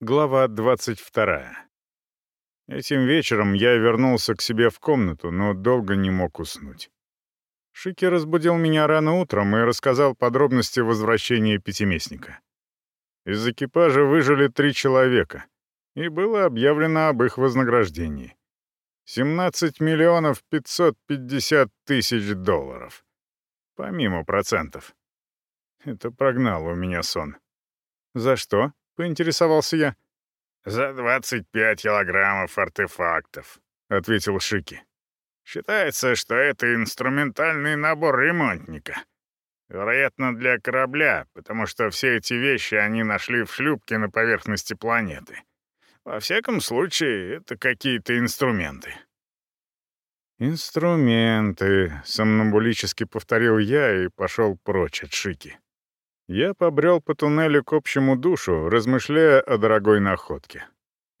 Глава 22. Этим вечером я вернулся к себе в комнату, но долго не мог уснуть. Шики разбудил меня рано утром и рассказал подробности возвращения пятиместника. Из экипажа выжили три человека, и было объявлено об их вознаграждении. 17 миллионов 550 тысяч долларов. Помимо процентов. Это прогнало у меня сон. «За что?» — поинтересовался я. «За 25 килограммов артефактов», — ответил Шики. «Считается, что это инструментальный набор ремонтника. Вероятно, для корабля, потому что все эти вещи они нашли в шлюпке на поверхности планеты. Во всяком случае, это какие-то инструменты». «Инструменты», — сомнамбулически повторил я и пошел прочь от Шики. Я побрел по туннелю к общему душу, размышляя о дорогой находке.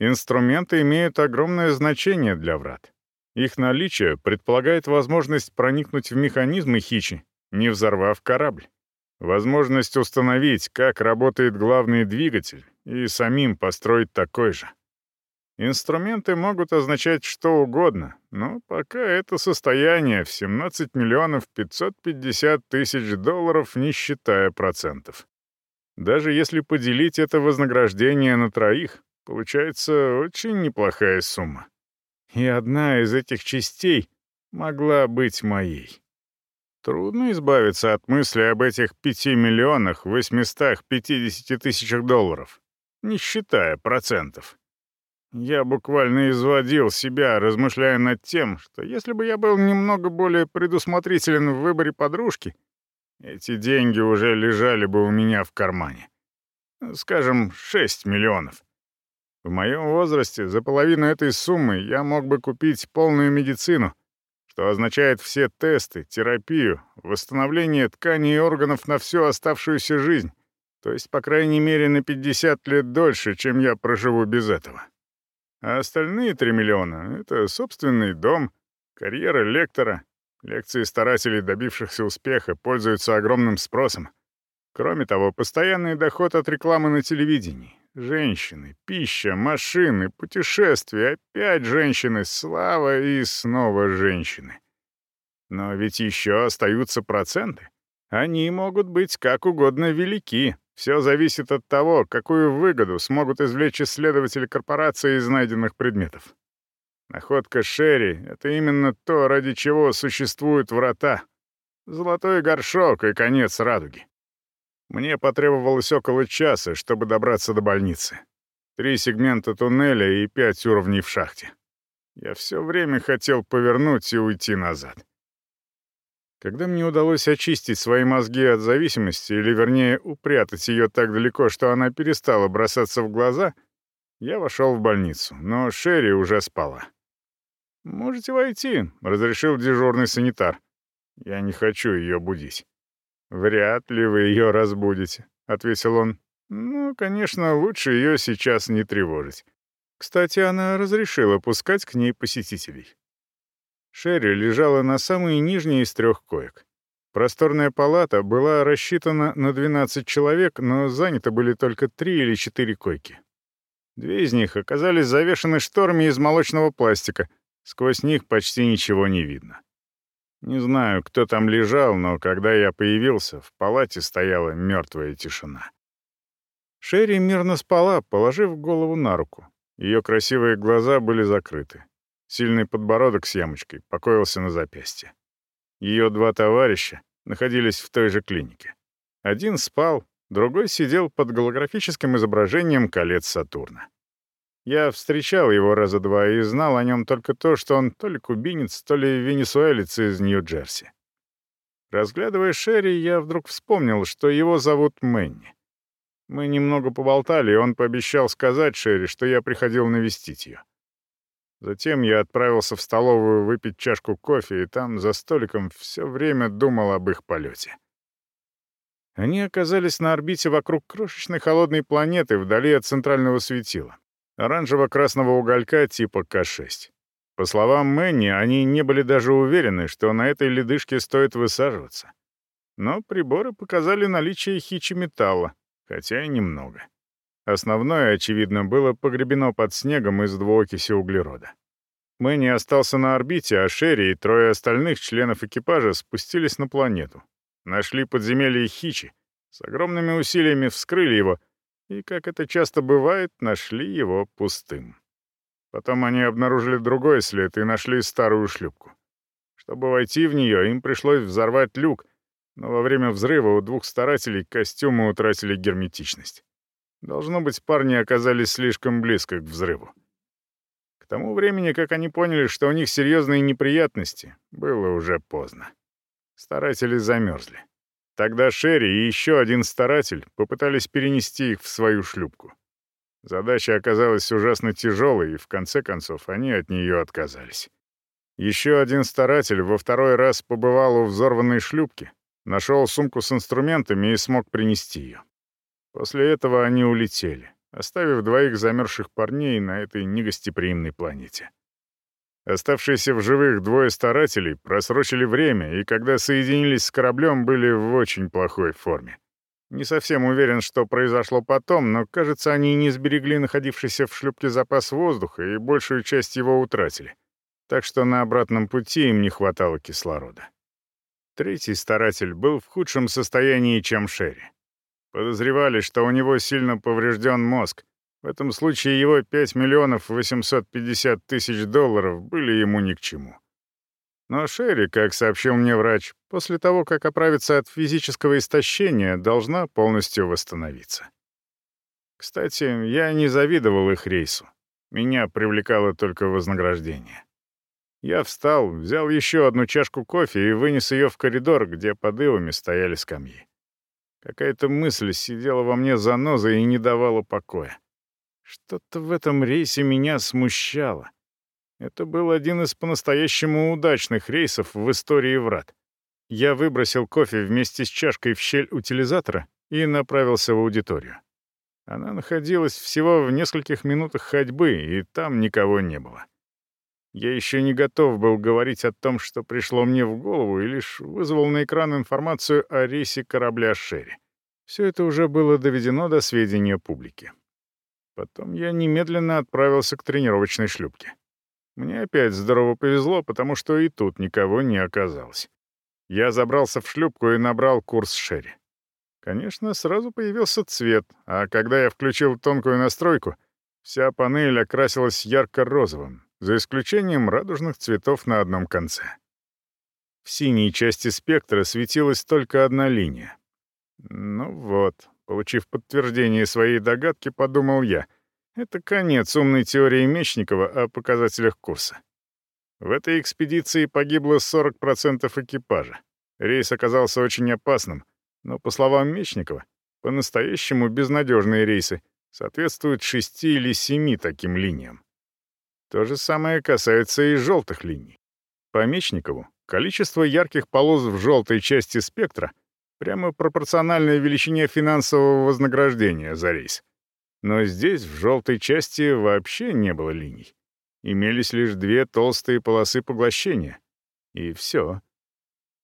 Инструменты имеют огромное значение для врат. Их наличие предполагает возможность проникнуть в механизмы хичи, не взорвав корабль. Возможность установить, как работает главный двигатель, и самим построить такой же. Инструменты могут означать что угодно, но пока это состояние в 17 миллионов 550 тысяч долларов, не считая процентов. Даже если поделить это вознаграждение на троих, получается очень неплохая сумма. И одна из этих частей могла быть моей. Трудно избавиться от мысли об этих 5 миллионах 850 тысячах долларов, не считая процентов. Я буквально изводил себя, размышляя над тем, что если бы я был немного более предусмотрителен в выборе подружки, эти деньги уже лежали бы у меня в кармане. Скажем, 6 миллионов. В моем возрасте за половину этой суммы я мог бы купить полную медицину, что означает все тесты, терапию, восстановление тканей и органов на всю оставшуюся жизнь, то есть, по крайней мере, на 50 лет дольше, чем я проживу без этого. А остальные 3 миллиона — это собственный дом, карьера лектора. Лекции старателей, добившихся успеха, пользуются огромным спросом. Кроме того, постоянный доход от рекламы на телевидении. Женщины, пища, машины, путешествия, опять женщины, слава и снова женщины. Но ведь еще остаются проценты. Они могут быть как угодно велики, все зависит от того, какую выгоду смогут извлечь исследователи корпорации из найденных предметов. Находка Шерри — это именно то, ради чего существуют врата. Золотой горшок и конец радуги. Мне потребовалось около часа, чтобы добраться до больницы. Три сегмента туннеля и пять уровней в шахте. Я все время хотел повернуть и уйти назад. Когда мне удалось очистить свои мозги от зависимости, или вернее упрятать ее так далеко, что она перестала бросаться в глаза, я вошел в больницу, но Шерри уже спала. «Можете войти», — разрешил дежурный санитар. «Я не хочу ее будить». «Вряд ли вы ее разбудите», — ответил он. «Ну, конечно, лучше ее сейчас не тревожить. Кстати, она разрешила пускать к ней посетителей. Шерри лежала на самой нижней из трех коек. Просторная палата была рассчитана на 12 человек, но заняты были только три или четыре койки. Две из них оказались завешены шторами из молочного пластика, сквозь них почти ничего не видно. Не знаю, кто там лежал, но когда я появился, в палате стояла мертвая тишина. Шерри мирно спала, положив голову на руку. Ее красивые глаза были закрыты. Сильный подбородок с ямочкой покоился на запястье. Ее два товарища находились в той же клинике. Один спал, другой сидел под голографическим изображением колец Сатурна. Я встречал его раза два и знал о нем только то, что он то ли кубинец, то ли венесуэлец из Нью-Джерси. Разглядывая Шерри, я вдруг вспомнил, что его зовут Мэнни. Мы немного поболтали, и он пообещал сказать Шерри, что я приходил навестить ее. Затем я отправился в столовую выпить чашку кофе, и там за столиком все время думал об их полете. Они оказались на орбите вокруг крошечной холодной планеты вдали от центрального светила, оранжево-красного уголька типа К-6. По словам Мэнни, они не были даже уверены, что на этой ледышке стоит высаживаться. Но приборы показали наличие хичи металла, хотя и немного. Основное, очевидно, было погребено под снегом из двуокиси углерода. Мэнни остался на орбите, а Шерри и трое остальных членов экипажа спустились на планету. Нашли подземелье Хичи, с огромными усилиями вскрыли его и, как это часто бывает, нашли его пустым. Потом они обнаружили другой след и нашли старую шлюпку. Чтобы войти в нее, им пришлось взорвать люк, но во время взрыва у двух старателей костюмы утратили герметичность. Должно быть, парни оказались слишком близко к взрыву. К тому времени, как они поняли, что у них серьезные неприятности, было уже поздно. Старатели замерзли. Тогда Шерри и еще один старатель попытались перенести их в свою шлюпку. Задача оказалась ужасно тяжелой, и в конце концов они от нее отказались. Еще один старатель во второй раз побывал у взорванной шлюпки, нашел сумку с инструментами и смог принести ее. После этого они улетели, оставив двоих замерзших парней на этой негостеприимной планете. Оставшиеся в живых двое старателей просрочили время и, когда соединились с кораблем, были в очень плохой форме. Не совсем уверен, что произошло потом, но, кажется, они не сберегли находившийся в шлюпке запас воздуха и большую часть его утратили. Так что на обратном пути им не хватало кислорода. Третий старатель был в худшем состоянии, чем Шерри. Подозревали, что у него сильно поврежден мозг. В этом случае его 5 миллионов 850 тысяч долларов были ему ни к чему. Но Шерри, как сообщил мне врач, после того, как оправится от физического истощения, должна полностью восстановиться. Кстати, я не завидовал их рейсу. Меня привлекало только вознаграждение. Я встал, взял еще одну чашку кофе и вынес ее в коридор, где под ивами стояли скамьи. Какая-то мысль сидела во мне занозой и не давала покоя. Что-то в этом рейсе меня смущало. Это был один из по-настоящему удачных рейсов в истории врат. Я выбросил кофе вместе с чашкой в щель утилизатора и направился в аудиторию. Она находилась всего в нескольких минутах ходьбы, и там никого не было. Я еще не готов был говорить о том, что пришло мне в голову, и лишь вызвал на экран информацию о рейсе корабля «Шерри». Все это уже было доведено до сведения публики. Потом я немедленно отправился к тренировочной шлюпке. Мне опять здорово повезло, потому что и тут никого не оказалось. Я забрался в шлюпку и набрал курс Шерри. Конечно, сразу появился цвет, а когда я включил тонкую настройку, вся панель окрасилась ярко-розовым, за исключением радужных цветов на одном конце. В синей части спектра светилась только одна линия. Ну вот, получив подтверждение своей догадки, подумал я, это конец умной теории Мечникова о показателях курса. В этой экспедиции погибло 40% экипажа. Рейс оказался очень опасным, но, по словам Мечникова, по-настоящему безнадежные рейсы соответствуют шести или семи таким линиям. То же самое касается и желтых линий. По Мечникову, количество ярких полос в желтой части спектра прямо пропорционально величине финансового вознаграждения за рейс. Но здесь, в желтой части, вообще не было линий. Имелись лишь две толстые полосы поглощения. И все.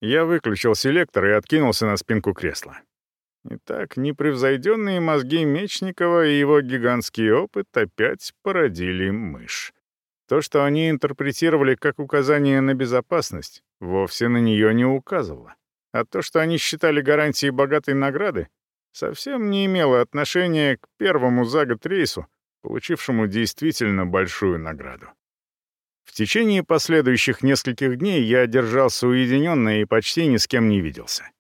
Я выключил селектор и откинулся на спинку кресла. Итак, непревзойденные мозги Мечникова и его гигантский опыт опять породили мышь. То, что они интерпретировали как указание на безопасность, вовсе на нее не указывало. А то, что они считали гарантией богатой награды, совсем не имело отношения к первому за год рейсу, получившему действительно большую награду. В течение последующих нескольких дней я держался уединенно и почти ни с кем не виделся.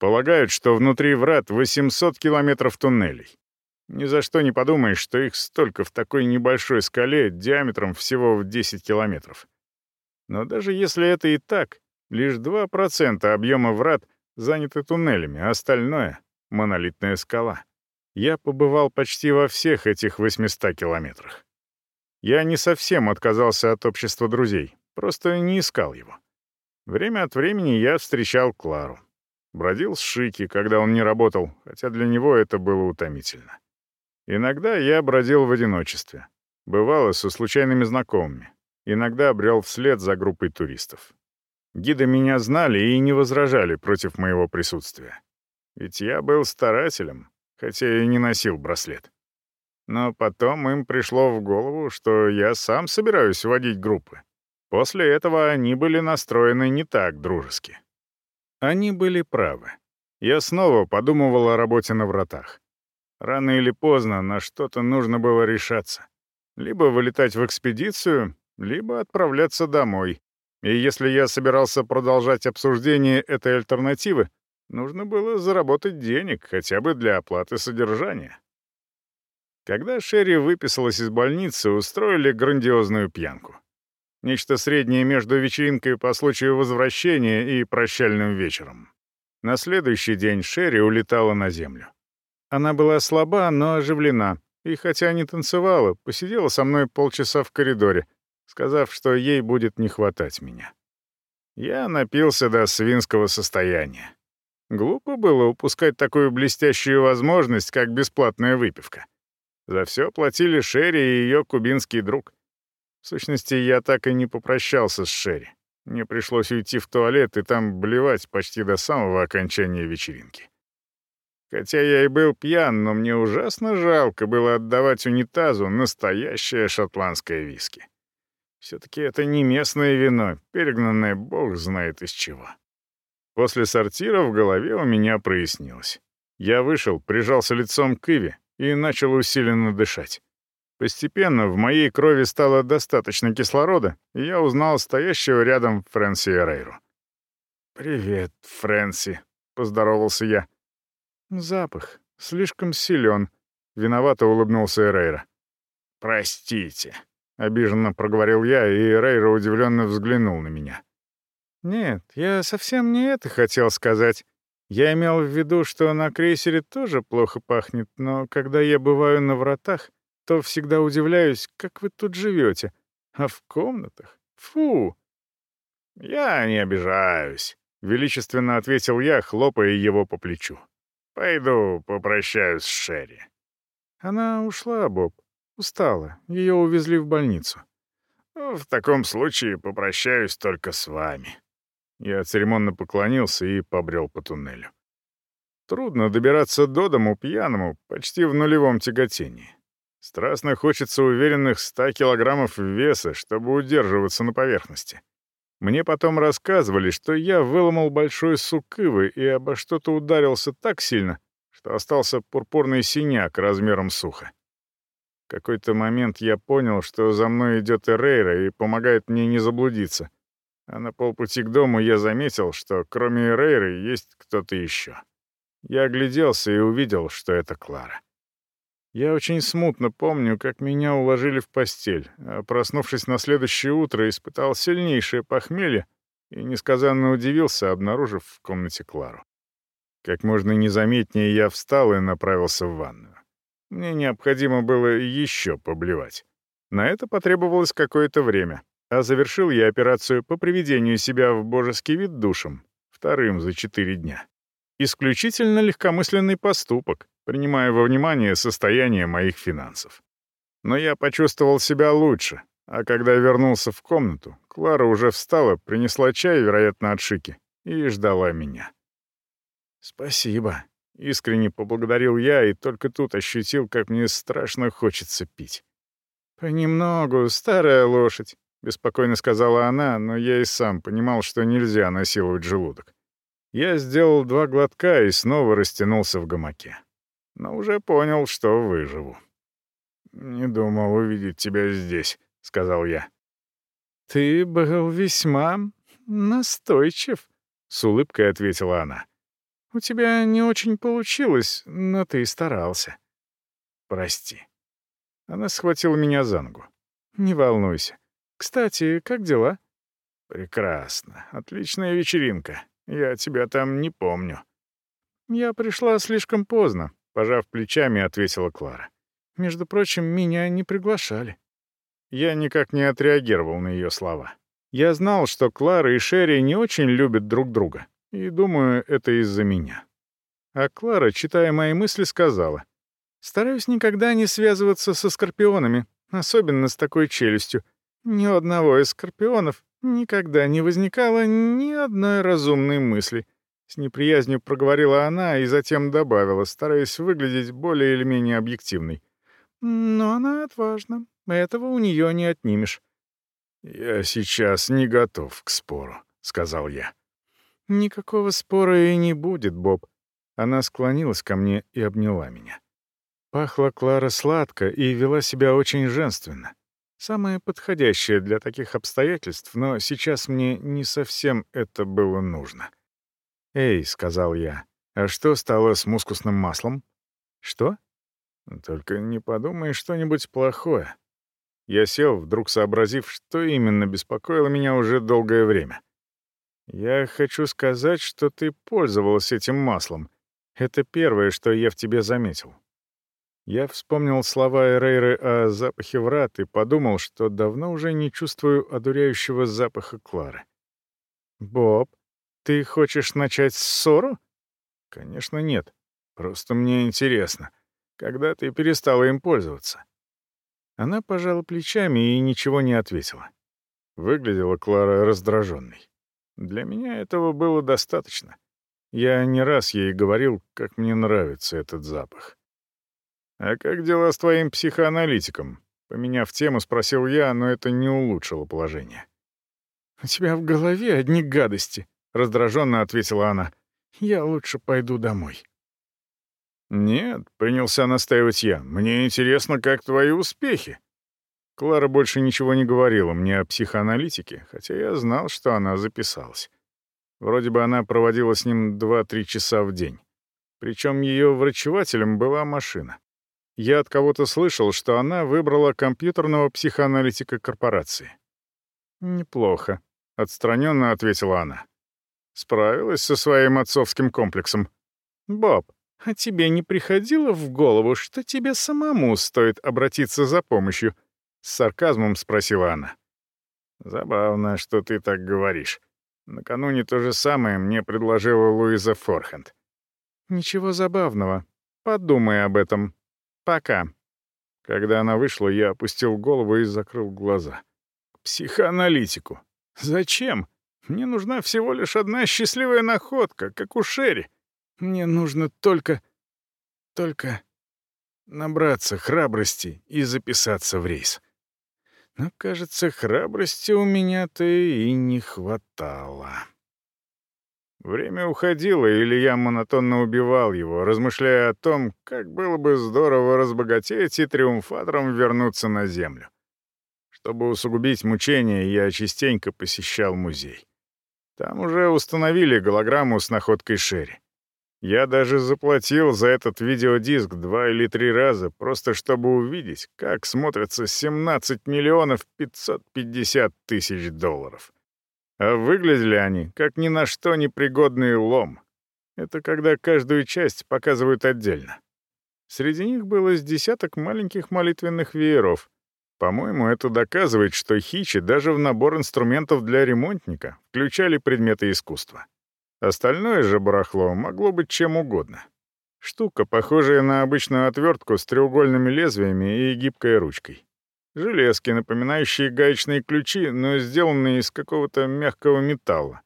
Полагают, что внутри врат 800 километров туннелей. Ни за что не подумаешь, что их столько в такой небольшой скале диаметром всего в 10 километров. Но даже если это и так, лишь 2% объема врат заняты туннелями, а остальное — монолитная скала. Я побывал почти во всех этих 800 километрах. Я не совсем отказался от общества друзей, просто не искал его. Время от времени я встречал Клару. Бродил с Шики, когда он не работал, хотя для него это было утомительно. Иногда я бродил в одиночестве. Бывало со случайными знакомыми. Иногда брел вслед за группой туристов. Гиды меня знали и не возражали против моего присутствия. Ведь я был старателем, хотя и не носил браслет. Но потом им пришло в голову, что я сам собираюсь водить группы. После этого они были настроены не так дружески. Они были правы. Я снова подумывал о работе на вратах. Рано или поздно на что-то нужно было решаться. Либо вылетать в экспедицию, либо отправляться домой. И если я собирался продолжать обсуждение этой альтернативы, нужно было заработать денег хотя бы для оплаты содержания. Когда Шерри выписалась из больницы, устроили грандиозную пьянку. Нечто среднее между вечеринкой по случаю возвращения и прощальным вечером. На следующий день Шерри улетала на землю. Она была слаба, но оживлена, и хотя не танцевала, посидела со мной полчаса в коридоре, сказав, что ей будет не хватать меня. Я напился до свинского состояния. Глупо было упускать такую блестящую возможность, как бесплатная выпивка. За все платили Шерри и ее кубинский друг. В сущности, я так и не попрощался с Шерри. Мне пришлось уйти в туалет и там блевать почти до самого окончания вечеринки. Хотя я и был пьян, но мне ужасно жалко было отдавать унитазу настоящее шотландское виски. Все-таки это не местное вино, перегнанное бог знает из чего. После сортира в голове у меня прояснилось. Я вышел, прижался лицом к Иве и начал усиленно дышать. Постепенно в моей крови стало достаточно кислорода, и я узнал стоящего рядом Фрэнси Эрейру. «Привет, Фрэнси», — поздоровался я. «Запах. Слишком силен», — виновато улыбнулся Эрейра. «Простите», — обиженно проговорил я, и Эрейра удивленно взглянул на меня. «Нет, я совсем не это хотел сказать. Я имел в виду, что на крейсере тоже плохо пахнет, но когда я бываю на вратах, то всегда удивляюсь, как вы тут живете. А в комнатах? Фу!» «Я не обижаюсь», — величественно ответил я, хлопая его по плечу. «Пойду попрощаюсь с Шерри». Она ушла, Боб. Устала. Ее увезли в больницу. «В таком случае попрощаюсь только с вами». Я церемонно поклонился и побрел по туннелю. Трудно добираться до дому пьяному, почти в нулевом тяготении. Страстно хочется уверенных 100 килограммов веса, чтобы удерживаться на поверхности. Мне потом рассказывали, что я выломал большой сук ивы и обо что-то ударился так сильно, что остался пурпурный синяк размером суха. В какой-то момент я понял, что за мной идет Эрейра и помогает мне не заблудиться. А на полпути к дому я заметил, что кроме Эрейры есть кто-то еще. Я огляделся и увидел, что это Клара. Я очень смутно помню, как меня уложили в постель, а проснувшись на следующее утро, испытал сильнейшее похмелье и несказанно удивился, обнаружив в комнате Клару. Как можно незаметнее я встал и направился в ванную. Мне необходимо было еще поблевать. На это потребовалось какое-то время, а завершил я операцию по приведению себя в божеский вид душем, вторым за четыре дня. Исключительно легкомысленный поступок, принимая во внимание состояние моих финансов. Но я почувствовал себя лучше, а когда вернулся в комнату, Клара уже встала, принесла чай, вероятно, от Шики, и ждала меня. «Спасибо», — искренне поблагодарил я и только тут ощутил, как мне страшно хочется пить. «Понемногу, старая лошадь», — беспокойно сказала она, но я и сам понимал, что нельзя насиловать желудок. Я сделал два глотка и снова растянулся в гамаке но уже понял, что выживу. «Не думал увидеть тебя здесь», — сказал я. «Ты был весьма настойчив», — с улыбкой ответила она. «У тебя не очень получилось, но ты старался». «Прости». Она схватила меня за ногу. «Не волнуйся. Кстати, как дела?» «Прекрасно. Отличная вечеринка. Я тебя там не помню». «Я пришла слишком поздно. Пожав плечами, ответила Клара. «Между прочим, меня не приглашали». Я никак не отреагировал на ее слова. Я знал, что Клара и Шерри не очень любят друг друга, и думаю, это из-за меня. А Клара, читая мои мысли, сказала, «Стараюсь никогда не связываться со скорпионами, особенно с такой челюстью. Ни у одного из скорпионов никогда не возникало ни одной разумной мысли. С неприязнью проговорила она и затем добавила, стараясь выглядеть более или менее объективной. Но она отважна. Этого у нее не отнимешь. «Я сейчас не готов к спору», — сказал я. «Никакого спора и не будет, Боб». Она склонилась ко мне и обняла меня. Пахла Клара сладко и вела себя очень женственно. Самое подходящее для таких обстоятельств, но сейчас мне не совсем это было нужно. «Эй», — сказал я, — «а что стало с мускусным маслом?» «Что?» «Только не подумай что-нибудь плохое». Я сел, вдруг сообразив, что именно беспокоило меня уже долгое время. «Я хочу сказать, что ты пользовалась этим маслом. Это первое, что я в тебе заметил. Я вспомнил слова Эрейры о запахе врат и подумал, что давно уже не чувствую одуряющего запаха Клары. «Боб, ты хочешь начать ссору?» «Конечно нет. Просто мне интересно, когда ты перестала им пользоваться?» Она пожала плечами и ничего не ответила. Выглядела Клара раздраженной. Для меня этого было достаточно. Я не раз ей говорил, как мне нравится этот запах. «А как дела с твоим психоаналитиком?» Поменяв тему, спросил я, но это не улучшило положение. «У тебя в голове одни гадости», — раздраженно ответила она. «Я лучше пойду домой». «Нет», — принялся настаивать я, — «мне интересно, как твои успехи». Клара больше ничего не говорила мне о психоаналитике, хотя я знал, что она записалась. Вроде бы она проводила с ним 2-3 часа в день. Причем ее врачевателем была машина. Я от кого-то слышал, что она выбрала компьютерного психоаналитика корпорации. «Неплохо», — отстраненно ответила она. Справилась со своим отцовским комплексом. «Боб, а тебе не приходило в голову, что тебе самому стоит обратиться за помощью?» С сарказмом спросила она. «Забавно, что ты так говоришь. Накануне то же самое мне предложила Луиза Форхенд». «Ничего забавного. Подумай об этом. Пока». Когда она вышла, я опустил голову и закрыл глаза. К психоаналитику. Зачем? Мне нужна всего лишь одна счастливая находка, как у Шерри. Мне нужно только... только набраться храбрости и записаться в рейс. Но, кажется, храбрости у меня-то и не хватало. Время уходило, или я монотонно убивал его, размышляя о том, как было бы здорово разбогатеть и триумфатором вернуться на Землю. Чтобы усугубить мучения, я частенько посещал музей. Там уже установили голограмму с находкой Шерри. Я даже заплатил за этот видеодиск два или три раза, просто чтобы увидеть, как смотрятся 17 миллионов 550 тысяч долларов. А выглядели они, как ни на что непригодный лом. Это когда каждую часть показывают отдельно. Среди них было с десяток маленьких молитвенных вееров. По-моему, это доказывает, что хичи даже в набор инструментов для ремонтника включали предметы искусства. Остальное же барахло могло быть чем угодно. Штука, похожая на обычную отвертку с треугольными лезвиями и гибкой ручкой. Железки, напоминающие гаечные ключи, но сделанные из какого-то мягкого металла.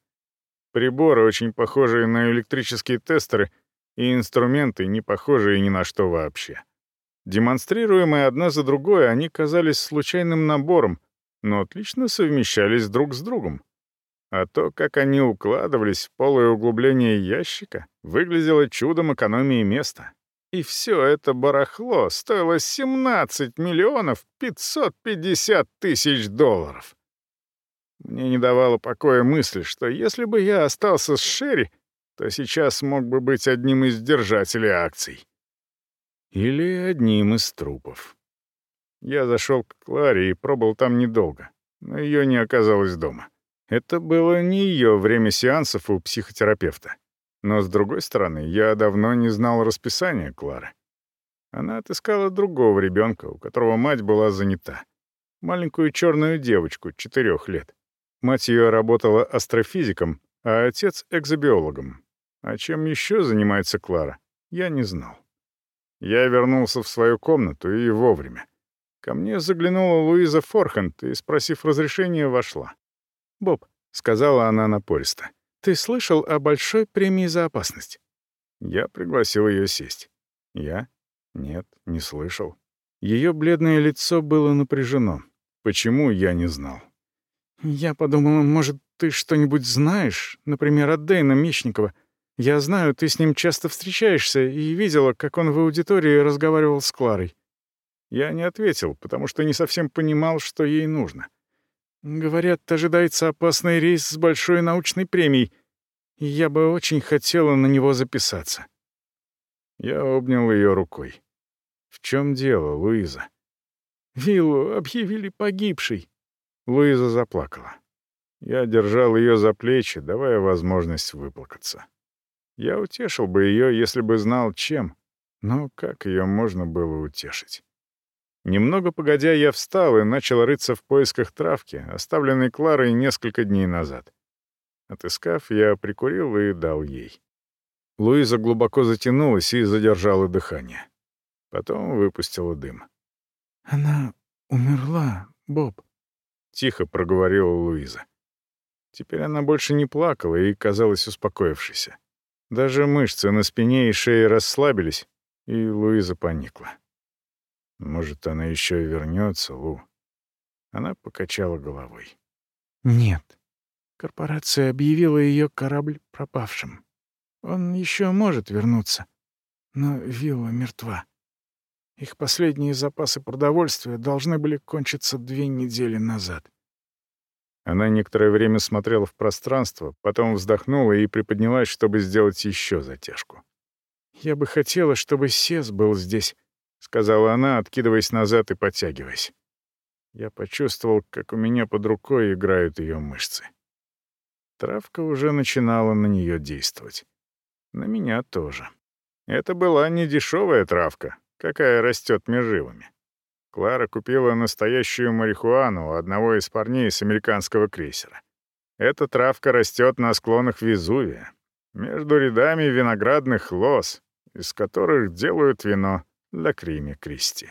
Приборы, очень похожие на электрические тестеры, и инструменты, не похожие ни на что вообще. Демонстрируемые одна за другой, они казались случайным набором, но отлично совмещались друг с другом. А то, как они укладывались в полое углубление ящика, выглядело чудом экономии места. И все это барахло стоило 17 миллионов 550 тысяч долларов. Мне не давала покоя мысль, что если бы я остался с Шерри, то сейчас мог бы быть одним из держателей акций. Или одним из трупов. Я зашел к Кларе и пробыл там недолго, но ее не оказалось дома. Это было не ее время сеансов у психотерапевта. Но, с другой стороны, я давно не знал расписания Клары. Она отыскала другого ребенка, у которого мать была занята. Маленькую черную девочку, четырех лет. Мать ее работала астрофизиком, а отец — экзобиологом. А чем еще занимается Клара, я не знал. Я вернулся в свою комнату и вовремя. Ко мне заглянула Луиза Форхенд и, спросив разрешения, вошла. «Боб», — сказала она напористо, ты слышал о большой премии за опасность?» Я пригласил ее сесть. Я? Нет, не слышал. Ее бледное лицо было напряжено. Почему, я не знал. «Я подумала, может, ты что-нибудь знаешь? Например, от Дэйна Мечникова. Я знаю, ты с ним часто встречаешься и видела, как он в аудитории разговаривал с Кларой». Я не ответил, потому что не совсем понимал, что ей нужно. Говорят, ожидается опасный рейс с большой научной премией, и я бы очень хотела на него записаться. Я обнял ее рукой. «В чем дело, Луиза?» «Виллу объявили погибшей». Луиза заплакала. Я держал ее за плечи, давая возможность выплакаться. Я утешил бы ее, если бы знал, чем, но как ее можно было утешить? Немного погодя, я встал и начал рыться в поисках травки, оставленной Кларой несколько дней назад. Отыскав, я прикурил и дал ей. Луиза глубоко затянулась и задержала дыхание. Потом выпустила дым. «Она умерла, Боб», — тихо проговорила Луиза. Теперь она больше не плакала и казалась успокоившейся. Даже мышцы на спине и шее расслабились, и Луиза поникла. Может, она еще вернется, Лу. Она покачала головой. Нет. Корпорация объявила ее корабль пропавшим. Он еще может вернуться. Но вилла мертва. Их последние запасы продовольствия должны были кончиться две недели назад. Она некоторое время смотрела в пространство, потом вздохнула и приподнялась, чтобы сделать еще затяжку. «Я бы хотела, чтобы Сес был здесь, — сказала она, откидываясь назад и подтягиваясь. Я почувствовал, как у меня под рукой играют ее мышцы. Травка уже начинала на нее действовать. На меня тоже. Это была не дешевая травка, какая растет меживами. Клара купила настоящую марихуану у одного из парней с американского крейсера. Эта травка растет на склонах Везувия, между рядами виноградных лоз, из которых делают вино для Крими Кристи.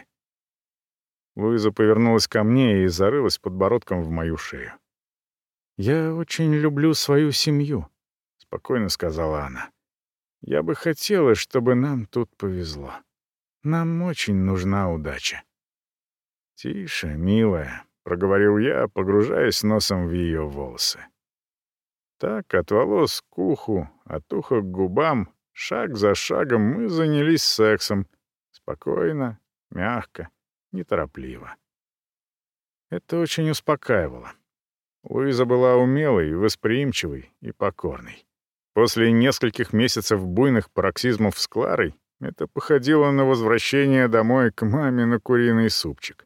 Луиза повернулась ко мне и зарылась подбородком в мою шею. «Я очень люблю свою семью», — спокойно сказала она. «Я бы хотела, чтобы нам тут повезло. Нам очень нужна удача». «Тише, милая», — проговорил я, погружаясь носом в ее волосы. Так, от волос к уху, от уха к губам, шаг за шагом мы занялись сексом, Спокойно, мягко, неторопливо. Это очень успокаивало. Луиза была умелой, восприимчивой и покорной. После нескольких месяцев буйных пароксизмов с Кларой это походило на возвращение домой к маме на куриный супчик.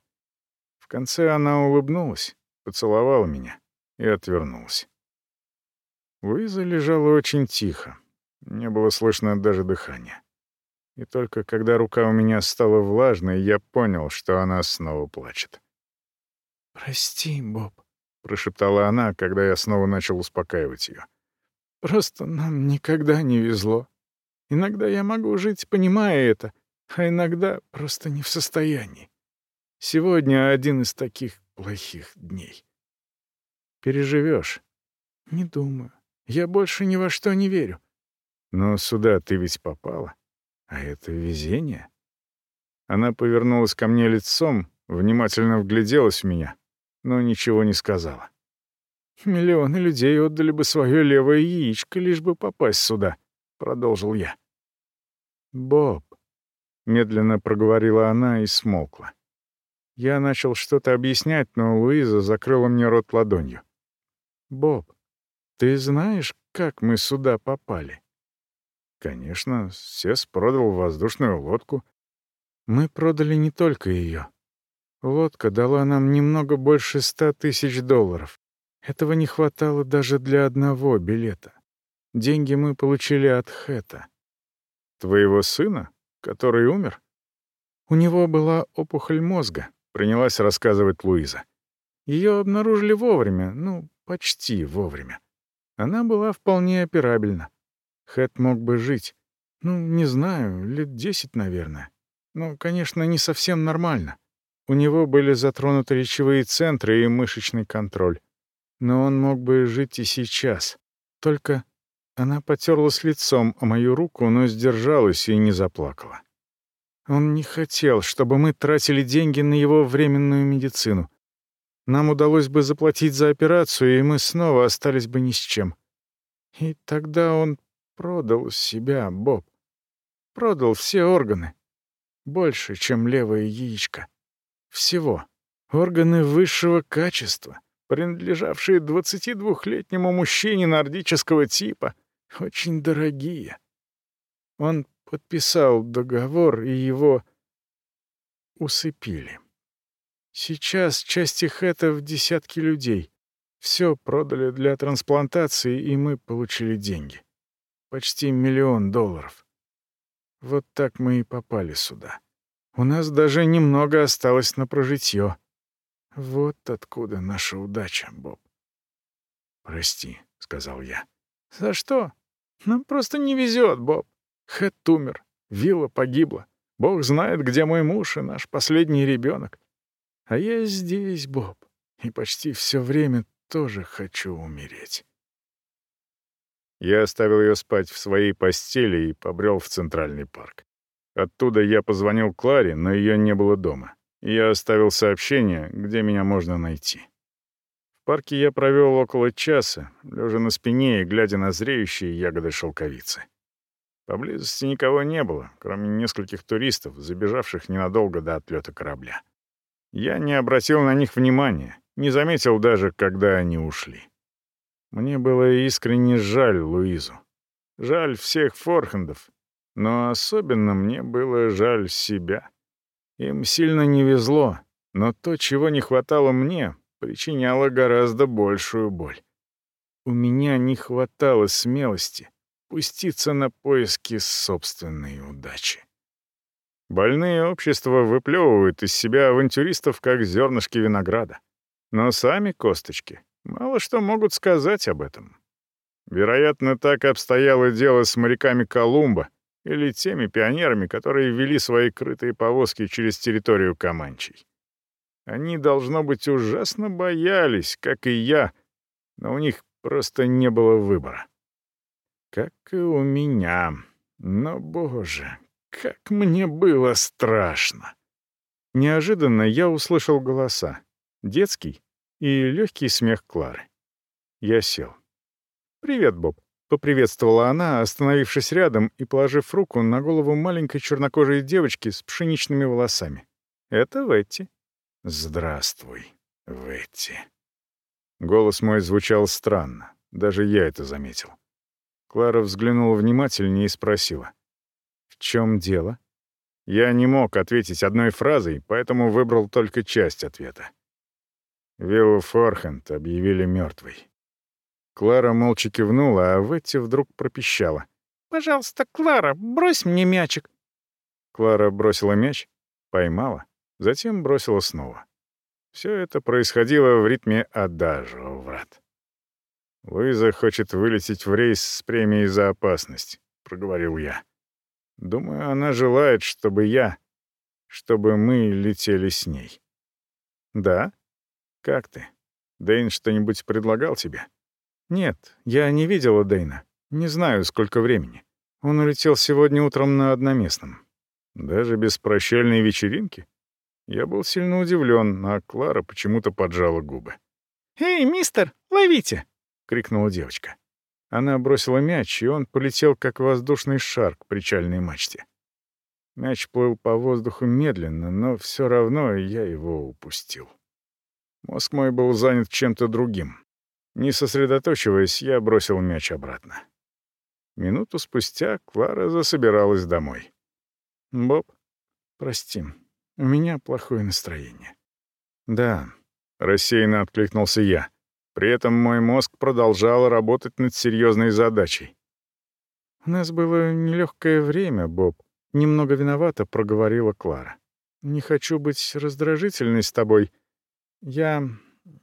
Конце она улыбнулась, поцеловала меня и отвернулась. Луиза лежала очень тихо. Не было слышно даже дыхания. И только когда рука у меня стала влажной, я понял, что она снова плачет. «Прости, Боб», — прошептала она, когда я снова начал успокаивать ее. «Просто нам никогда не везло. Иногда я могу жить, понимая это, а иногда просто не в состоянии. Сегодня один из таких плохих дней. Переживешь? Не думаю. Я больше ни во что не верю. Но сюда ты ведь попала. А это везение? Она повернулась ко мне лицом, внимательно вгляделась в меня, но ничего не сказала. «Миллионы людей отдали бы свое левое яичко, лишь бы попасть сюда», — продолжил я. «Боб», — медленно проговорила она и смолкла. Я начал что-то объяснять, но Луиза закрыла мне рот ладонью. «Боб, ты знаешь, как мы сюда попали?» Конечно, Сес продал воздушную лодку. Мы продали не только ее. Лодка дала нам немного больше ста тысяч долларов. Этого не хватало даже для одного билета. Деньги мы получили от Хэта. Твоего сына, который умер? У него была опухоль мозга, принялась рассказывать Луиза. Ее обнаружили вовремя, ну, почти вовремя. Она была вполне операбельна. Хэт мог бы жить. Ну, не знаю, лет десять, наверное. Ну, конечно, не совсем нормально. У него были затронуты речевые центры и мышечный контроль. Но он мог бы жить и сейчас. Только она потерлась лицом о мою руку, но сдержалась и не заплакала. Он не хотел, чтобы мы тратили деньги на его временную медицину. Нам удалось бы заплатить за операцию, и мы снова остались бы ни с чем. И тогда он продал себя, Боб. Продал все органы. Больше, чем левое яичко. Всего. Органы высшего качества, принадлежавшие 22-летнему мужчине нордического типа, очень дорогие. Он подписал договор, и его усыпили. Сейчас часть их это в десятки людей. Все продали для трансплантации, и мы получили деньги. Почти миллион долларов. Вот так мы и попали сюда. У нас даже немного осталось на прожитье. Вот откуда наша удача, Боб. «Прости», — сказал я. «За что? Нам просто не везет, Боб. Хэт умер, вилла погибла. Бог знает, где мой муж и наш последний ребенок. А я здесь, Боб, и почти все время тоже хочу умереть». Я оставил ее спать в своей постели и побрел в Центральный парк. Оттуда я позвонил Кларе, но ее не было дома. Я оставил сообщение, где меня можно найти. В парке я провел около часа, лежа на спине и глядя на зреющие ягоды шелковицы. Поблизости никого не было, кроме нескольких туристов, забежавших ненадолго до отлета корабля. Я не обратил на них внимания, не заметил даже, когда они ушли. Мне было искренне жаль Луизу. Жаль всех форхендов. Но особенно мне было жаль себя. Им сильно не везло, но то, чего не хватало мне, причиняло гораздо большую боль. У меня не хватало смелости пуститься на поиски собственной удачи. Больные общества выплевывают из себя авантюристов, как зернышки винограда. Но сами косточки Мало что могут сказать об этом. Вероятно, так обстояло дело с моряками Колумба или теми пионерами, которые вели свои крытые повозки через территорию Каманчей. Они, должно быть, ужасно боялись, как и я, но у них просто не было выбора. Как и у меня. Но, боже, как мне было страшно. Неожиданно я услышал голоса. Детский и легкий смех Клары. Я сел. «Привет, Боб», — поприветствовала она, остановившись рядом и положив руку на голову маленькой чернокожей девочки с пшеничными волосами. «Это Ветти». «Здравствуй, Ветти». Голос мой звучал странно, даже я это заметил. Клара взглянула внимательнее и спросила. «В чем дело?» Я не мог ответить одной фразой, поэтому выбрал только часть ответа. Виллу Форхенд объявили мертвой. Клара молча кивнула, а Ветти вдруг пропищала. «Пожалуйста, Клара, брось мне мячик». Клара бросила мяч, поймала, затем бросила снова. Все это происходило в ритме «Адажо, врат». «Луиза хочет вылететь в рейс с премией за опасность», — проговорил я. «Думаю, она желает, чтобы я, чтобы мы летели с ней». «Да?» «Как ты? Дэйн что-нибудь предлагал тебе?» «Нет, я не видела Дэйна. Не знаю, сколько времени. Он улетел сегодня утром на одноместном. Даже без прощальной вечеринки?» Я был сильно удивлен, а Клара почему-то поджала губы. «Эй, мистер, ловите!» — крикнула девочка. Она бросила мяч, и он полетел, как воздушный шар к причальной мачте. Мяч плыл по воздуху медленно, но все равно я его упустил. Мозг мой был занят чем-то другим. Не сосредоточиваясь, я бросил мяч обратно. Минуту спустя Клара засобиралась домой. «Боб, прости, у меня плохое настроение». «Да», — рассеянно откликнулся я. При этом мой мозг продолжал работать над серьезной задачей. «У нас было нелегкое время, Боб. Немного виновата», — проговорила Клара. «Не хочу быть раздражительной с тобой, «Я...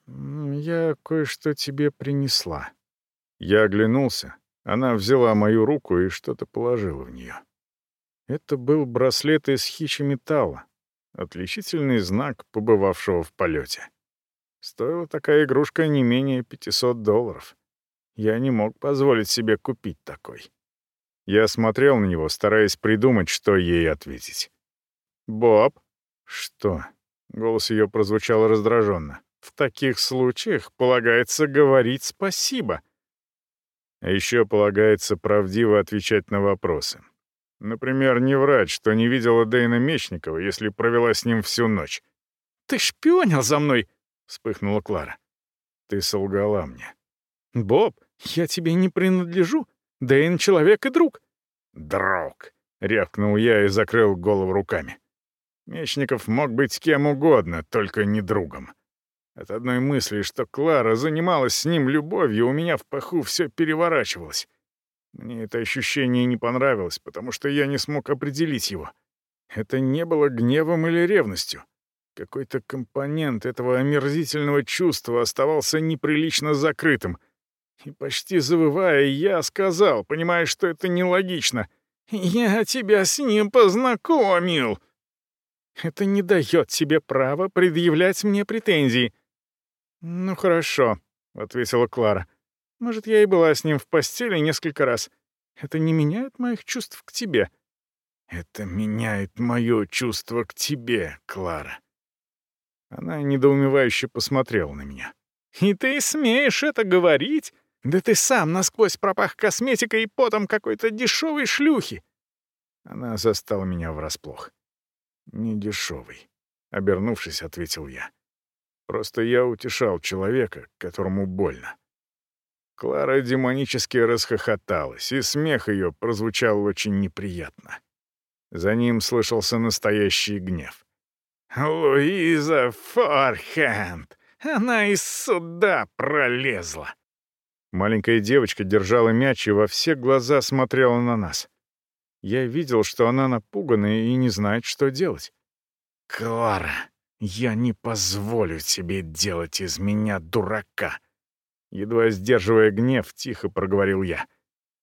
я кое-что тебе принесла». Я оглянулся. Она взяла мою руку и что-то положила в нее. Это был браслет из хичи-металла, отличительный знак побывавшего в полете. Стоила такая игрушка не менее 500 долларов. Я не мог позволить себе купить такой. Я смотрел на него, стараясь придумать, что ей ответить. «Боб?» «Что?» — голос ее прозвучал раздраженно. «В таких случаях полагается говорить спасибо». А еще полагается правдиво отвечать на вопросы. Например, не врать, что не видела Дэйна Мечникова, если провела с ним всю ночь. «Ты шпионил за мной!» — вспыхнула Клара. «Ты солгала мне». «Боб, я тебе не принадлежу. Дэйн — человек и друг». «Друг!» — рявкнул я и закрыл голову руками. Мечников мог быть кем угодно, только не другом. От одной мысли, что Клара занималась с ним любовью, у меня в паху все переворачивалось. Мне это ощущение не понравилось, потому что я не смог определить его. Это не было гневом или ревностью. Какой-то компонент этого омерзительного чувства оставался неприлично закрытым. И почти завывая, я сказал, понимая, что это нелогично. «Я тебя с ним познакомил!» Это не дает тебе права предъявлять мне претензии». «Ну хорошо», — ответила Клара. «Может, я и была с ним в постели несколько раз. Это не меняет моих чувств к тебе». «Это меняет мое чувство к тебе, Клара». Она недоумевающе посмотрела на меня. «И ты смеешь это говорить? Да ты сам насквозь пропах косметикой и потом какой-то дешевой шлюхи!» Она застала меня врасплох. «Не дешевый», — обернувшись, ответил я. «Просто я утешал человека, которому больно». Клара демонически расхохоталась, и смех ее прозвучал очень неприятно. За ним слышался настоящий гнев. «Луиза Форхенд! Она из суда пролезла!» Маленькая девочка держала мяч и во все глаза смотрела на нас. Я видел, что она напугана и не знает, что делать. «Клара, я не позволю тебе делать из меня дурака!» Едва сдерживая гнев, тихо проговорил я.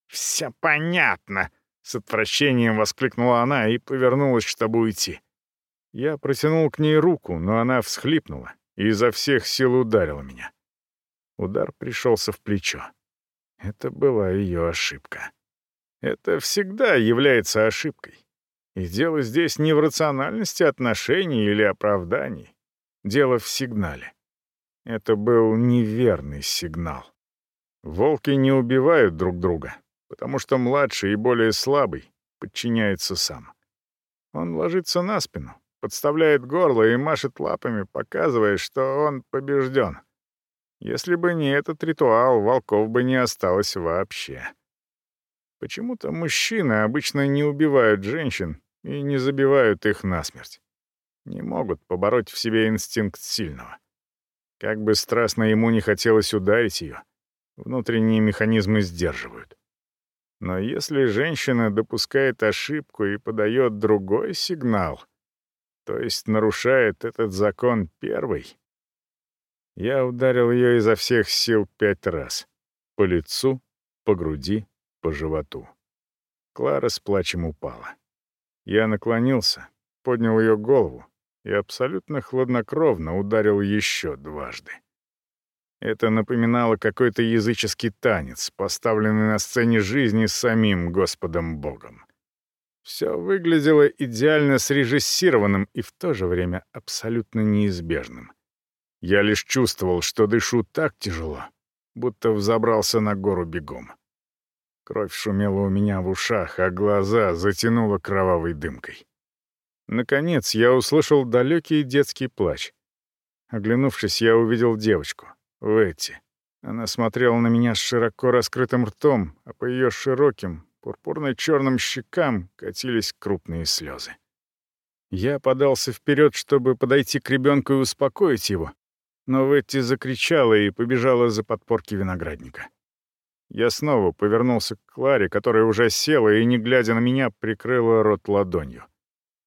«Все понятно!» — с отвращением воскликнула она и повернулась, чтобы уйти. Я протянул к ней руку, но она всхлипнула и изо всех сил ударила меня. Удар пришелся в плечо. Это была ее ошибка. Это всегда является ошибкой. И дело здесь не в рациональности отношений или оправданий. Дело в сигнале. Это был неверный сигнал. Волки не убивают друг друга, потому что младший и более слабый подчиняется сам. Он ложится на спину, подставляет горло и машет лапами, показывая, что он побежден. Если бы не этот ритуал, волков бы не осталось вообще. Почему-то мужчины обычно не убивают женщин и не забивают их насмерть. Не могут побороть в себе инстинкт сильного. Как бы страстно ему не хотелось ударить ее, внутренние механизмы сдерживают. Но если женщина допускает ошибку и подает другой сигнал, то есть нарушает этот закон первый, я ударил ее изо всех сил пять раз. По лицу, по груди, по животу. Клара с плачем упала. Я наклонился, поднял ее голову и абсолютно хладнокровно ударил еще дважды. Это напоминало какой-то языческий танец, поставленный на сцене жизни самим Господом Богом. Все выглядело идеально срежиссированным и в то же время абсолютно неизбежным. Я лишь чувствовал, что дышу так тяжело, будто взобрался на гору бегом. Кровь шумела у меня в ушах, а глаза затянуло кровавой дымкой. Наконец я услышал далекий детский плач. Оглянувшись, я увидел девочку, Летти. Она смотрела на меня с широко раскрытым ртом, а по ее широким, пурпурно-черным щекам катились крупные слезы. Я подался вперед, чтобы подойти к ребенку и успокоить его, но Ветти закричала и побежала за подпорки виноградника. Я снова повернулся к Кларе, которая уже села и, не глядя на меня, прикрыла рот ладонью.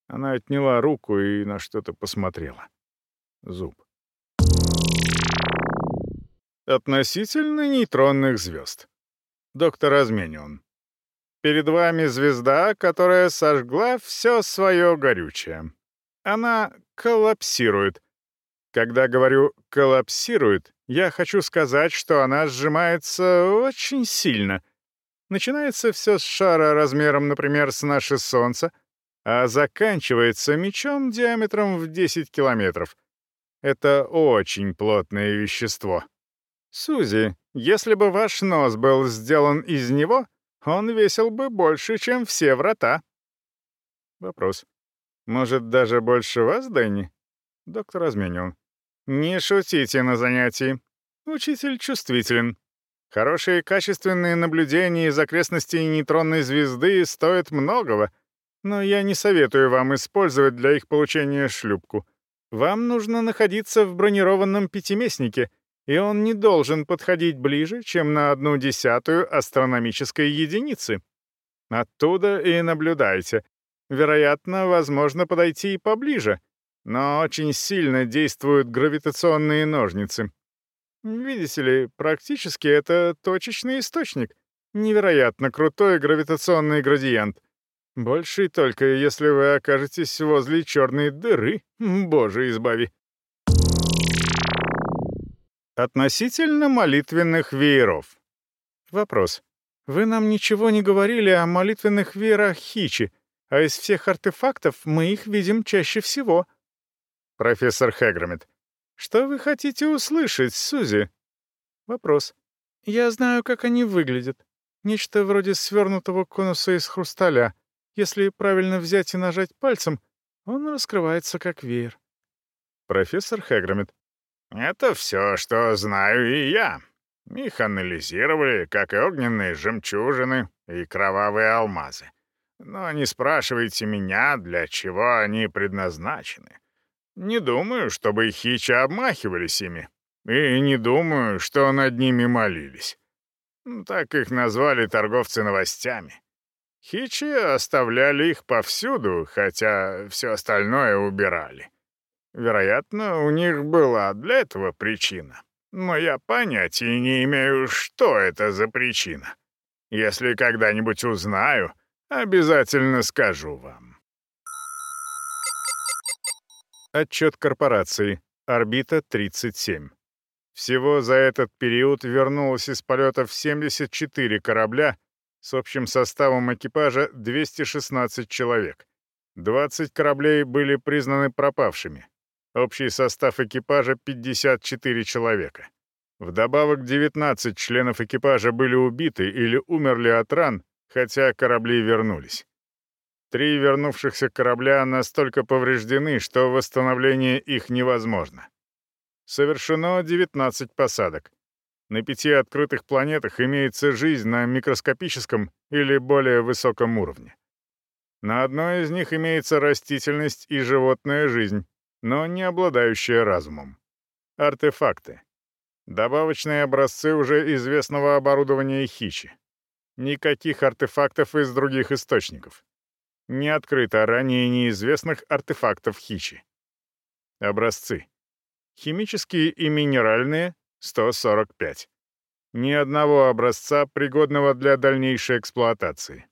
Она отняла руку и на что-то посмотрела. Зуб. Относительно нейтронных звезд. Доктор Разменен. Перед вами звезда, которая сожгла все свое горючее. Она коллапсирует. Когда говорю «коллапсирует», я хочу сказать, что она сжимается очень сильно. Начинается все с шара размером, например, с наше Солнце, а заканчивается мечом диаметром в 10 километров. Это очень плотное вещество. Сузи, если бы ваш нос был сделан из него, он весил бы больше, чем все врата. Вопрос. Может, даже больше вас, Дэнни? Доктор разменил. Не шутите на занятии. Учитель чувствителен. Хорошие качественные наблюдения из окрестностей нейтронной звезды стоят многого, но я не советую вам использовать для их получения шлюпку. Вам нужно находиться в бронированном пятиместнике, и он не должен подходить ближе, чем на одну десятую астрономической единицы. Оттуда и наблюдайте. Вероятно, возможно подойти и поближе, но очень сильно действуют гравитационные ножницы. Видите ли, практически это точечный источник. Невероятно крутой гравитационный градиент. Больший только, если вы окажетесь возле черной дыры. Боже, избави. Относительно молитвенных вееров. Вопрос. Вы нам ничего не говорили о молитвенных веерах Хичи, а из всех артефактов мы их видим чаще всего. Профессор Хэгромит. Что вы хотите услышать, Сузи? Вопрос. Я знаю, как они выглядят. Нечто вроде свернутого конуса из хрусталя. Если правильно взять и нажать пальцем, он раскрывается как веер. Профессор Хэгромит. Это все, что знаю и я. Их анализировали, как и огненные жемчужины и кровавые алмазы. Но не спрашивайте меня, для чего они предназначены. Не думаю, чтобы хичи обмахивались ими. И не думаю, что над ними молились. Так их назвали торговцы новостями. Хичи оставляли их повсюду, хотя все остальное убирали. Вероятно, у них была для этого причина. Но я понятия не имею, что это за причина. Если когда-нибудь узнаю, обязательно скажу вам. Отчет корпорации. Орбита 37. Всего за этот период вернулось из полетов 74 корабля с общим составом экипажа 216 человек. 20 кораблей были признаны пропавшими. Общий состав экипажа — 54 человека. Вдобавок 19 членов экипажа были убиты или умерли от ран, хотя корабли вернулись. Три вернувшихся корабля настолько повреждены, что восстановление их невозможно. Совершено 19 посадок. На пяти открытых планетах имеется жизнь на микроскопическом или более высоком уровне. На одной из них имеется растительность и животная жизнь, но не обладающая разумом. Артефакты. Добавочные образцы уже известного оборудования Хичи. Никаких артефактов из других источников. Не открыто ранее неизвестных артефактов Хичи. Образцы. Химические и минеральные — 145. Ни одного образца, пригодного для дальнейшей эксплуатации.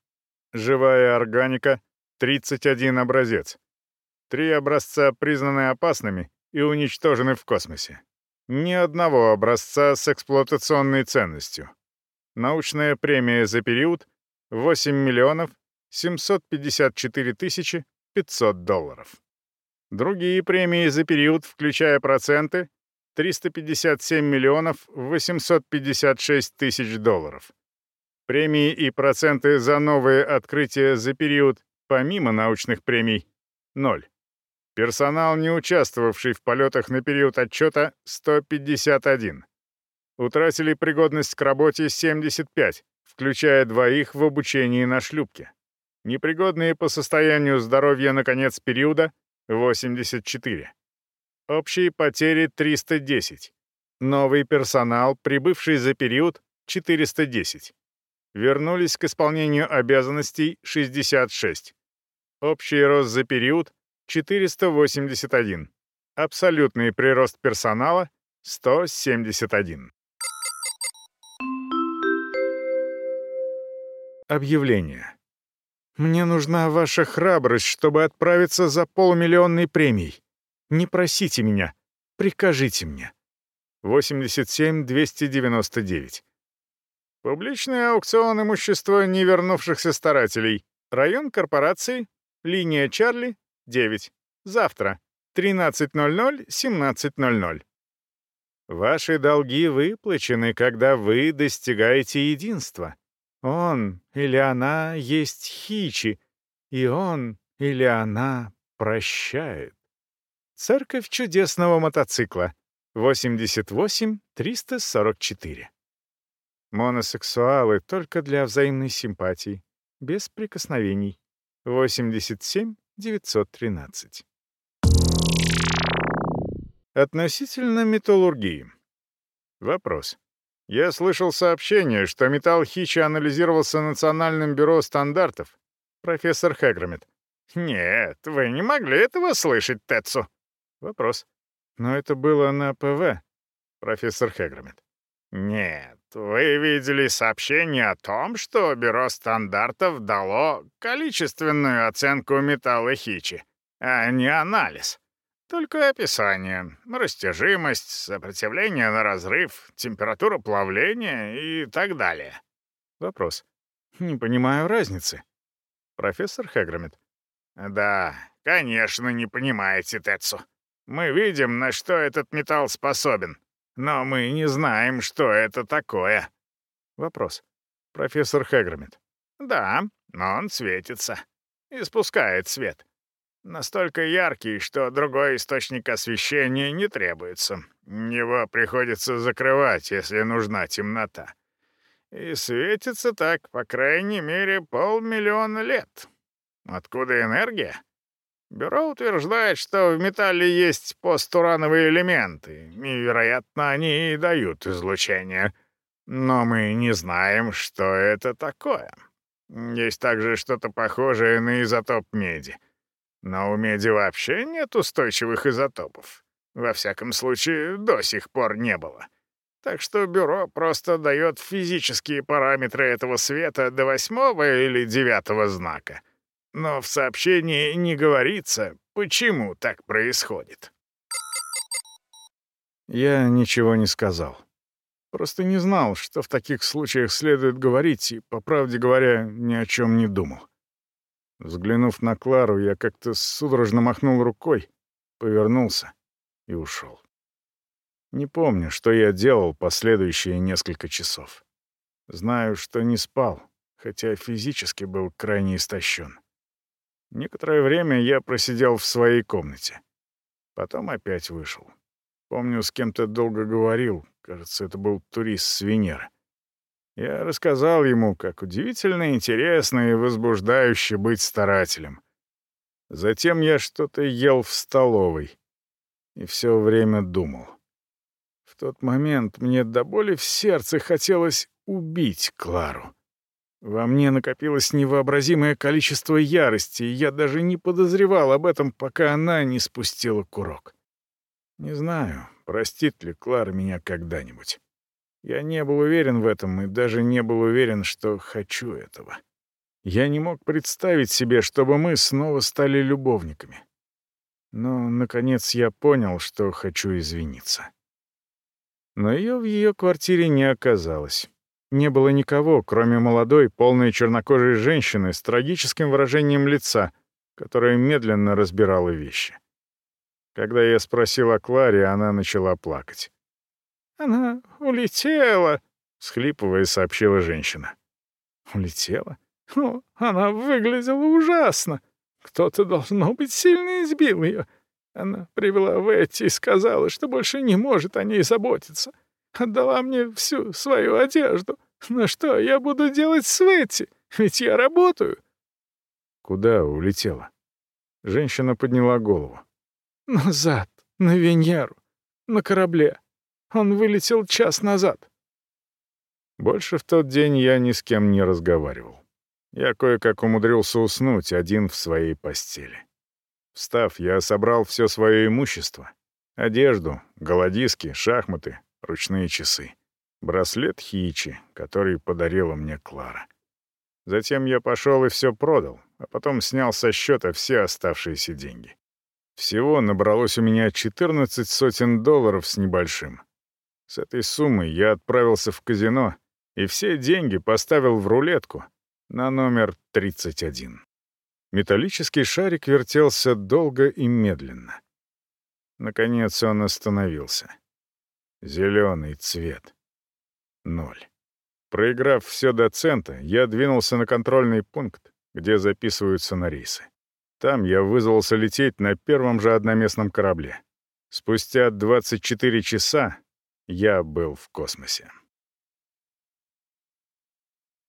Живая органика — 31 образец. Три образца признаны опасными и уничтожены в космосе. Ни одного образца с эксплуатационной ценностью. Научная премия за период — 8 миллионов 754 тысячи 500 долларов. Другие премии за период, включая проценты, 357 миллионов 856 тысяч долларов. Премии и проценты за новые открытия за период, помимо научных премий, — ноль. Персонал, не участвовавший в полетах на период отчета, — 151. Утратили пригодность к работе 75, включая двоих в обучении на шлюпке. Непригодные по состоянию здоровья на конец периода — 84. Общие потери 310. Новый персонал, прибывший за период 410. Вернулись к исполнению обязанностей 66. Общий рост за период 481. Абсолютный прирост персонала 171. Объявление. Мне нужна ваша храбрость, чтобы отправиться за полумиллионной премией. Не просите меня, прикажите мне. 87-299. Публичный аукцион имущества невернувшихся старателей. Район корпорации. Линия Чарли, 9. Завтра, 13.00-17.00. Ваши долги выплачены, когда вы достигаете единства. Он или она есть хичи, и он или она прощает. Церковь чудесного мотоцикла. 88-344. Моносексуалы только для взаимной симпатии, без прикосновений. 87-913. Относительно металлургии. Вопрос. Я слышал сообщение, что металл Хичи анализировался Национальным бюро стандартов. Профессор Хэгромит. Нет, вы не могли этого слышать, Тетсу. Вопрос. Но это было на ПВ. Профессор Хэгромит. Нет, вы видели сообщение о том, что Бюро стандартов дало количественную оценку металла Хичи, а не анализ. Только описание, растяжимость, сопротивление на разрыв, температура плавления и так далее. Вопрос. Не понимаю разницы. Профессор Хэгромит. Да, конечно, не понимаете, Тетсу. Мы видим, на что этот металл способен, но мы не знаем, что это такое. Вопрос. Профессор Хэгромит. Да, но он светится. Испускает свет. Настолько яркий, что другой источник освещения не требуется. Его приходится закрывать, если нужна темнота. И светится так, по крайней мере, полмиллиона лет. Откуда энергия? Бюро утверждает, что в металле есть постурановые элементы, и, вероятно, они и дают излучение. Но мы не знаем, что это такое. Есть также что-то похожее на изотоп меди. Но у меди вообще нет устойчивых изотопов. Во всяком случае, до сих пор не было. Так что бюро просто дает физические параметры этого света до восьмого или девятого знака — но в сообщении не говорится, почему так происходит. Я ничего не сказал. Просто не знал, что в таких случаях следует говорить, и, по правде говоря, ни о чем не думал. Взглянув на Клару, я как-то судорожно махнул рукой, повернулся и ушел. Не помню, что я делал последующие несколько часов. Знаю, что не спал, хотя физически был крайне истощен. Некоторое время я просидел в своей комнате. Потом опять вышел. Помню, с кем-то долго говорил, кажется, это был турист с Венеры. Я рассказал ему, как удивительно интересно и возбуждающе быть старателем. Затем я что-то ел в столовой и все время думал. В тот момент мне до боли в сердце хотелось убить Клару. Во мне накопилось невообразимое количество ярости, и я даже не подозревал об этом, пока она не спустила курок. Не знаю, простит ли Клара меня когда-нибудь. Я не был уверен в этом и даже не был уверен, что хочу этого. Я не мог представить себе, чтобы мы снова стали любовниками. Но, наконец, я понял, что хочу извиниться. Но ее в ее квартире не оказалось. Не было никого, кроме молодой, полной чернокожей женщины с трагическим выражением лица, которая медленно разбирала вещи. Когда я спросил о Кларе, она начала плакать. «Она улетела», — схлипывая, сообщила женщина. «Улетела? Ну, она выглядела ужасно. Кто-то, должно быть, сильно избил ее. Она привела Ветти и сказала, что больше не может о ней заботиться. Отдала мне всю свою одежду. Ну что я буду делать с Ветти? Ведь я работаю». Куда улетела? Женщина подняла голову. «Назад, на Венеру, на корабле. Он вылетел час назад». Больше в тот день я ни с кем не разговаривал. Я кое-как умудрился уснуть один в своей постели. Встав, я собрал все свое имущество. Одежду, голодиски, шахматы, ручные часы. Браслет Хичи, который подарила мне Клара. Затем я пошел и все продал, а потом снял со счета все оставшиеся деньги. Всего набралось у меня 14 сотен долларов с небольшим. С этой суммой я отправился в казино и все деньги поставил в рулетку на номер 31. Металлический шарик вертелся долго и медленно. Наконец он остановился. Зеленый цвет. Ноль. Проиграв все до цента, я двинулся на контрольный пункт, где записываются на рейсы. Там я вызвался лететь на первом же одноместном корабле. Спустя 24 часа я был в космосе.